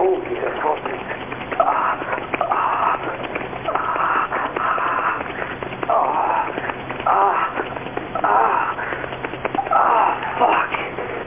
told you.